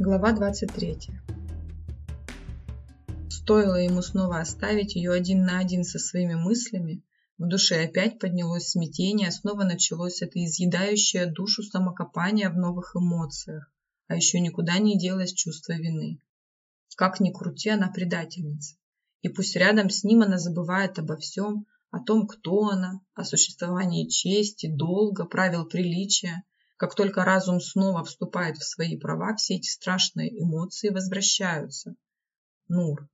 Глава 23. Стоило ему снова оставить ее один на один со своими мыслями, в душе опять поднялось смятение, снова началось это изъедающее душу самокопание в новых эмоциях, а еще никуда не делось чувство вины. Как ни крути, она предательница. И пусть рядом с ним она забывает обо всем, о том, кто она, о существовании чести, долга, правил приличия. Как только разум снова вступает в свои права, все эти страшные эмоции возвращаются. Нур.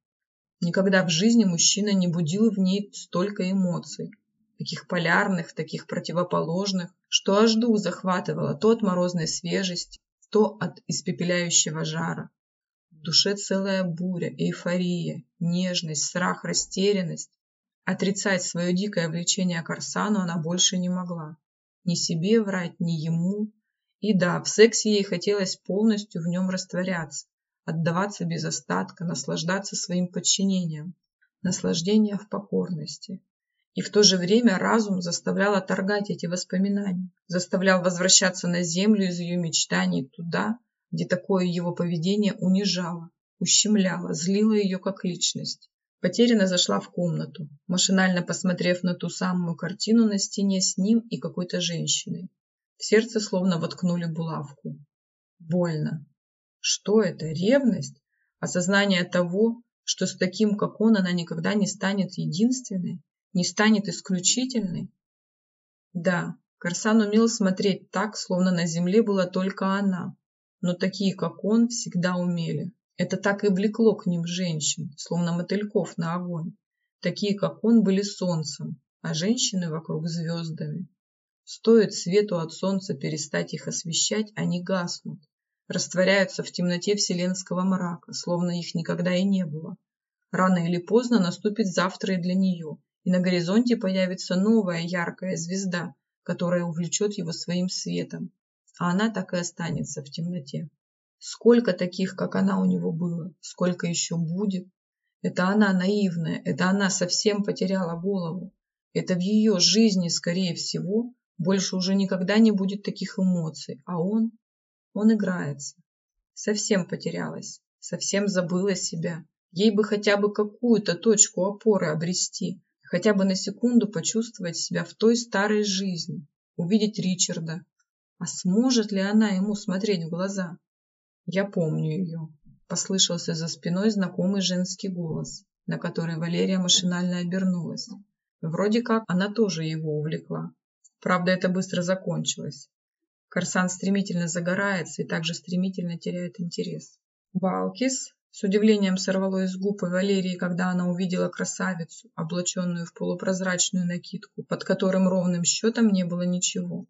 Никогда в жизни мужчина не будил в ней столько эмоций. Таких полярных, таких противоположных, что аж дух захватывало то от морозной свежести, то от испепеляющего жара. В душе целая буря, эйфория, нежность, страх, растерянность. Отрицать свое дикое влечение к Арсану она больше не могла. Ни себе врать, ни ему. И да, в сексе ей хотелось полностью в нем растворяться, отдаваться без остатка, наслаждаться своим подчинением. Наслаждение в покорности. И в то же время разум заставлял отторгать эти воспоминания, заставлял возвращаться на землю из ее мечтаний туда, где такое его поведение унижало, ущемляло, злило ее как личность. Потерянно зашла в комнату, машинально посмотрев на ту самую картину на стене с ним и какой-то женщиной. В сердце словно воткнули булавку. Больно. Что это? Ревность? Осознание того, что с таким, как он, она никогда не станет единственной? Не станет исключительной? Да, Корсан умел смотреть так, словно на земле была только она. Но такие, как он, всегда умели. Это так и влекло к ним женщин, словно мотыльков на огонь. Такие, как он, были солнцем, а женщины вокруг звездами. Стоит свету от солнца перестать их освещать, они гаснут, растворяются в темноте вселенского мрака, словно их никогда и не было. Рано или поздно наступит завтра и для нее, и на горизонте появится новая яркая звезда, которая увлечет его своим светом, а она так и останется в темноте. Сколько таких, как она у него было, сколько еще будет. Это она наивная, это она совсем потеряла голову. Это в ее жизни, скорее всего, больше уже никогда не будет таких эмоций, а он, он играется. Совсем потерялась, совсем забыла себя. Ей бы хотя бы какую-то точку опоры обрести, хотя бы на секунду почувствовать себя в той старой жизни, увидеть Ричарда. А сможет ли она ему смотреть в глаза? «Я помню ее», – послышался за спиной знакомый женский голос, на который Валерия машинально обернулась. Вроде как она тоже его увлекла. Правда, это быстро закончилось. Корсан стремительно загорается и также стремительно теряет интерес. «Балкис?» С удивлением сорвало из губ Валерии, когда она увидела красавицу, облаченную в полупрозрачную накидку, под которым ровным счетом не было ничего.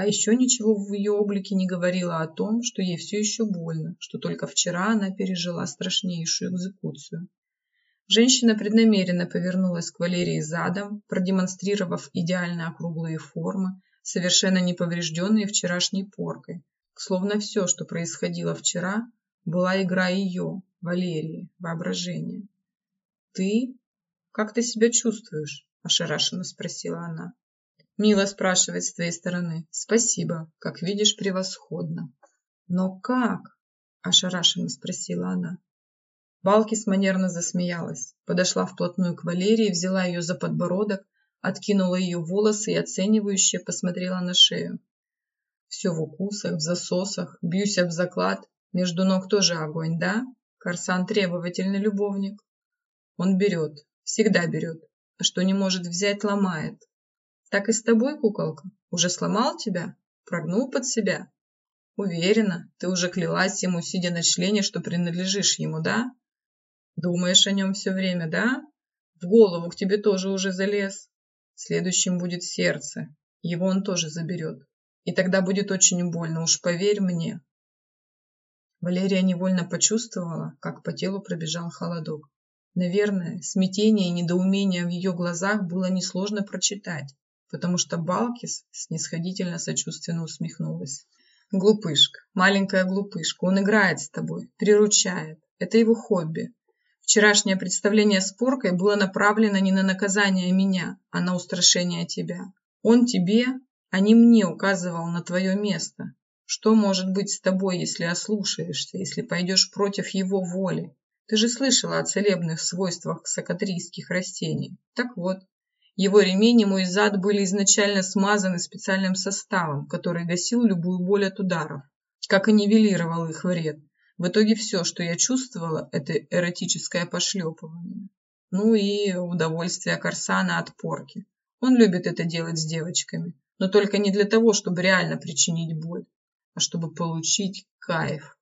А еще ничего в ее облике не говорило о том, что ей все еще больно, что только вчера она пережила страшнейшую экзекуцию. Женщина преднамеренно повернулась к Валерии задом, продемонстрировав идеально округлые формы, совершенно не поврежденные вчерашней поркой. Словно все, что происходило вчера, была игра ее, Валерии, воображения. «Ты? Как ты себя чувствуешь?» – ошарашенно спросила она. Мило спрашивать с твоей стороны. Спасибо, как видишь, превосходно. Но как? Ошарашенно спросила она. Балкис манерно засмеялась, подошла вплотную к Валерии, взяла ее за подбородок, откинула ее волосы и оценивающе посмотрела на шею. Все в укусах, в засосах, бьюсь об заклад. Между ног тоже огонь, да? Корсан требовательный любовник. Он берет, всегда берет, а что не может взять, ломает. Так и с тобой, куколка? Уже сломал тебя? Прогнул под себя? Уверена, ты уже клялась ему, сидя на члене, что принадлежишь ему, да? Думаешь о нем все время, да? В голову к тебе тоже уже залез. Следующим будет сердце. Его он тоже заберет. И тогда будет очень больно, уж поверь мне. Валерия невольно почувствовала, как по телу пробежал холодок. Наверное, смятение и недоумение в ее глазах было несложно прочитать потому что Балкис снисходительно сочувственно усмехнулась. «Глупышка, маленькая глупышка, он играет с тобой, приручает. Это его хобби. Вчерашнее представление с поркой было направлено не на наказание меня, а на устрашение тебя. Он тебе, а не мне указывал на твое место, Что может быть с тобой, если ослушаешься, если пойдешь против его воли? Ты же слышала о целебных свойствах сакатрийских растений. Так вот, его ремень и мой зад были изначально смазаны специальным составом, который гасил любую боль от ударов, как и нивелировал их вред. В итоге все, что я чувствовала, это эротическое пошлепывание. Ну и удовольствие Корсана от порки. Он любит это делать с девочками, но только не для того, чтобы реально причинить боль, а чтобы получить кайф.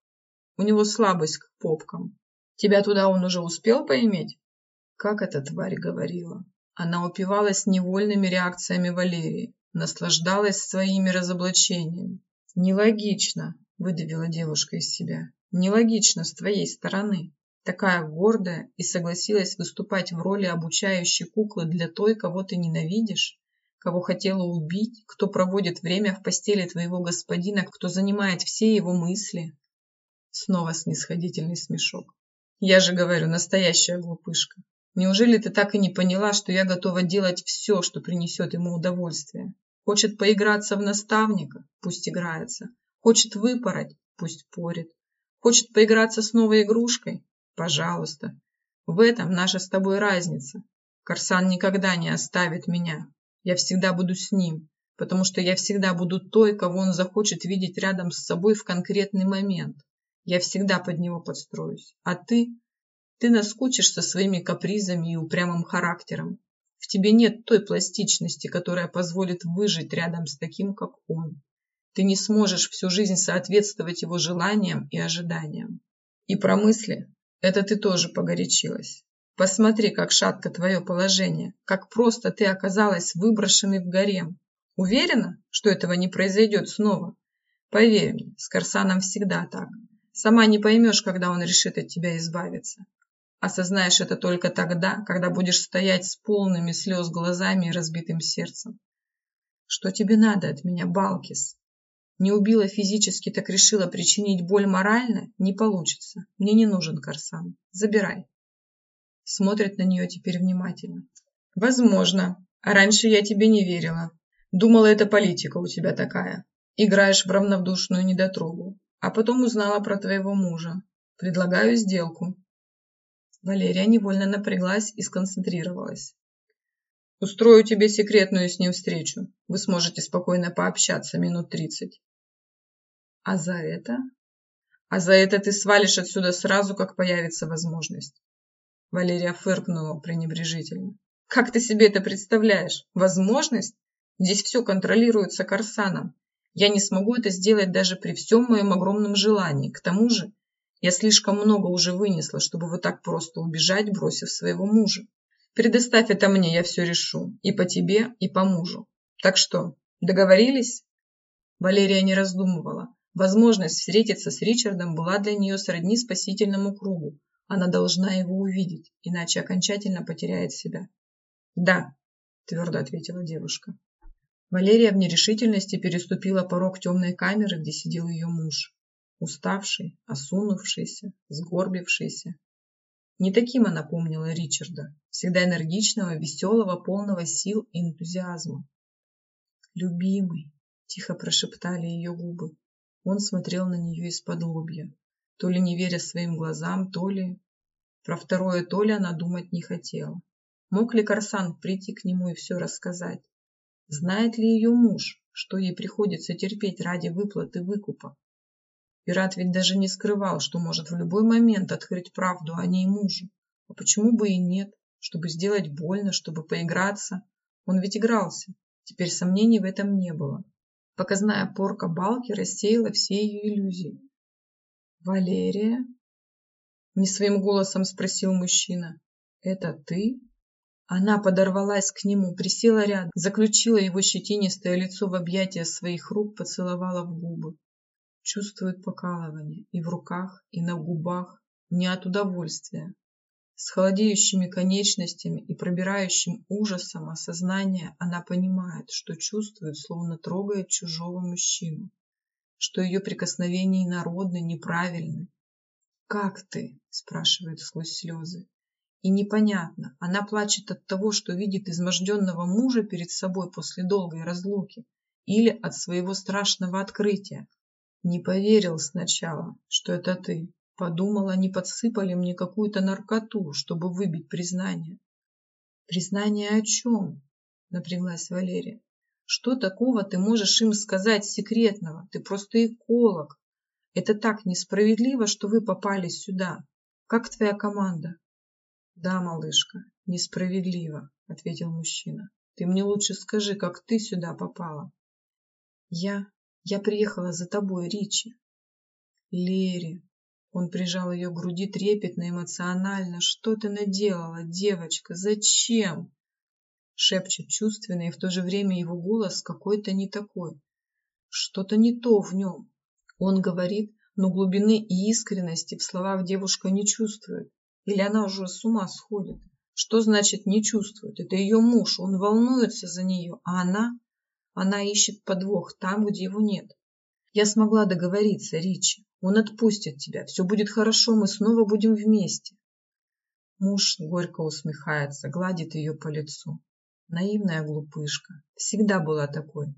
У него слабость к попкам. Тебя туда он уже успел поиметь? Как эта тварь говорила. Она упивалась невольными реакциями Валерии, наслаждалась своими разоблачениями. «Нелогично», – выдавила девушка из себя. «Нелогично с твоей стороны. Такая гордая и согласилась выступать в роли обучающей куклы для той, кого ты ненавидишь, кого хотела убить, кто проводит время в постели твоего господина, кто занимает все его мысли». Снова снисходительный смешок. «Я же говорю, настоящая глупышка. Неужели ты так и не поняла, что я готова делать все, что принесет ему удовольствие? Хочет поиграться в наставника? Пусть играется. Хочет выпороть? Пусть порит. Хочет поиграться с новой игрушкой? Пожалуйста. В этом наша с тобой разница. Корсан никогда не оставит меня. Я всегда буду с ним, потому что я всегда буду той, кого он захочет видеть рядом с собой в конкретный момент. Я всегда под него подстроюсь. А ты ты наскучишь со своими капризами и упрямым характером. В тебе нет той пластичности, которая позволит выжить рядом с таким, как он. Ты не сможешь всю жизнь соответствовать его желаниям и ожиданиям. И про мысли это ты тоже погорячилась. Посмотри, как шатко твое положение, как просто ты оказалась выброшенной в гарем. Уверена, что этого не произойдет снова? Поверь мне, с Корсаном всегда так. Сама не поймешь, когда он решит от тебя избавиться. Осознаешь это только тогда, когда будешь стоять с полными слез глазами и разбитым сердцем. Что тебе надо от меня, Балкис? Не убила физически, так решила причинить боль морально? Не получится. Мне не нужен Корсан. Забирай. Смотрит на нее теперь внимательно. Возможно. А раньше я тебе не верила. Думала, это политика у тебя такая. Играешь в равнодушную недотрогу. А потом узнала про твоего мужа. Предлагаю сделку. Валерия невольно напряглась и сконцентрировалась. «Устрою тебе секретную с ним встречу. Вы сможете спокойно пообщаться минут тридцать». «А за это?» «А за это ты свалишь отсюда сразу, как появится возможность». Валерия фыркнула пренебрежительно. «Как ты себе это представляешь? Возможность? Здесь все контролируется Корсаном. Я не смогу это сделать даже при всем моем огромном желании. К тому же я слишком много уже вынесла, чтобы вот так просто убежать, бросив своего мужа. Предоставь это мне, я все решу. И по тебе, и по мужу. Так что, договорились?» Валерия не раздумывала. Возможность встретиться с Ричардом была для нее сродни спасительному кругу. Она должна его увидеть, иначе окончательно потеряет себя. «Да», – твердо ответила девушка. Валерия в нерешительности переступила порог темной камеры, где сидел ее муж уставший, осунувшийся, сгорбившийся. Не таким она помнила Ричарда, всегда энергичного, веселого, полного сил и энтузиазма. «Любимый!» – тихо прошептали ее губы. Он смотрел на нее из-под лобья, то ли не веря своим глазам, то ли... Про второе то ли она думать не хотела. Мог ли Корсан прийти к нему и все рассказать? Знает ли ее муж, что ей приходится терпеть ради выплаты выкупа? Пират ведь даже не скрывал, что может в любой момент открыть правду о ней мужу. А почему бы и нет? Чтобы сделать больно, чтобы поиграться. Он ведь игрался. Теперь сомнений в этом не было. Показная порка балки рассеяла все ее иллюзии. «Валерия?» Не своим голосом спросил мужчина. «Это ты?» Она подорвалась к нему, присела рядом, заключила его щетинистое лицо в объятия своих рук, поцеловала в губы чувствует покалывание и в руках, и на губах, не от удовольствия. С холодеющими конечностями и пробирающим ужасом осознания она понимает, что чувствует, словно трогает чужого мужчину, что ее прикосновения инородны, неправильны. «Как ты?» – спрашивает сквозь слезы. И непонятно, она плачет от того, что видит изможденного мужа перед собой после долгой разлуки, или от своего страшного открытия, Не поверил сначала, что это ты. Подумала, не подсыпали мне какую-то наркоту, чтобы выбить признание. Признание о чем? Напряглась Валерия. Что такого ты можешь им сказать секретного? Ты просто эколог. Это так несправедливо, что вы попали сюда. Как твоя команда? Да, малышка, несправедливо, ответил мужчина. Ты мне лучше скажи, как ты сюда попала. Я... Я приехала за тобой, Ричи. Лери. Он прижал ее к груди трепетно, эмоционально. Что ты наделала, девочка? Зачем? Шепчет чувственно, и в то же время его голос какой-то не такой. Что-то не то в нем. Он говорит, но глубины и искренности в словах девушка не чувствует. Или она уже с ума сходит? Что значит не чувствует? Это ее муж, он волнуется за нее, а она... Она ищет подвох там, где его нет. Я смогла договориться, Ричи. Он отпустит тебя. Все будет хорошо, мы снова будем вместе. Муж горько усмехается, гладит ее по лицу. Наивная глупышка. Всегда была такой.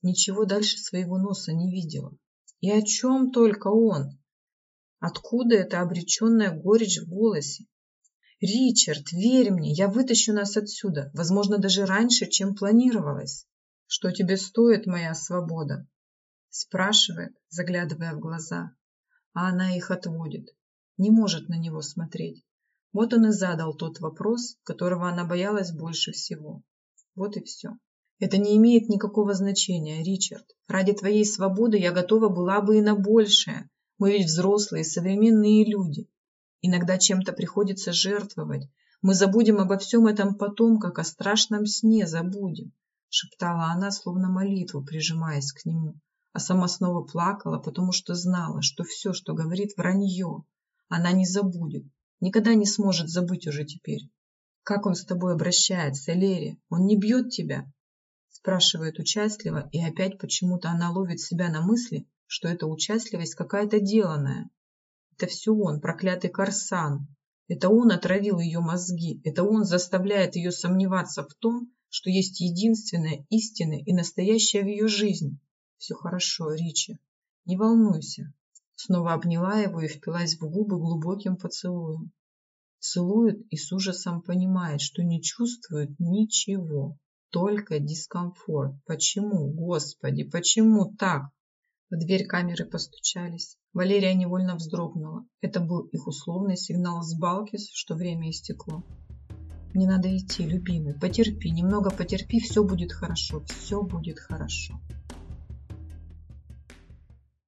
Ничего дальше своего носа не видела. И о чем только он? Откуда эта обреченная горечь в голосе? «Ричард, верь мне, я вытащу нас отсюда, возможно, даже раньше, чем планировалось. Что тебе стоит моя свобода?» Спрашивает, заглядывая в глаза, а она их отводит, не может на него смотреть. Вот он и задал тот вопрос, которого она боялась больше всего. Вот и все. Это не имеет никакого значения, Ричард. Ради твоей свободы я готова была бы и на большее, мы ведь взрослые, современные люди. Иногда чем-то приходится жертвовать. Мы забудем обо всем этом потом, как о страшном сне забудем, шептала она, словно молитву, прижимаясь к нему. А сама снова плакала, потому что знала, что все, что говорит, вранье. Она не забудет, никогда не сможет забыть уже теперь. «Как он с тобой обращается, Лери? Он не бьет тебя?» спрашивает участливо, и опять почему-то она ловит себя на мысли, что эта участливость какая-то деланная. Это все он, проклятый Корсан. Это он отравил ее мозги. Это он заставляет ее сомневаться в том, что есть единственное, истинное и настоящее в ее жизни. Все хорошо, Ричи. Не волнуйся. Снова обняла его и впилась в губы глубоким поцелуем. Целует и с ужасом понимает, что не чувствует ничего, только дискомфорт. Почему, Господи, почему так? В дверь камеры постучались. Валерия невольно вздрогнула. Это был их условный сигнал с Балкис, что время истекло. «Мне надо идти, любимый. Потерпи, немного потерпи, все будет хорошо, все будет хорошо».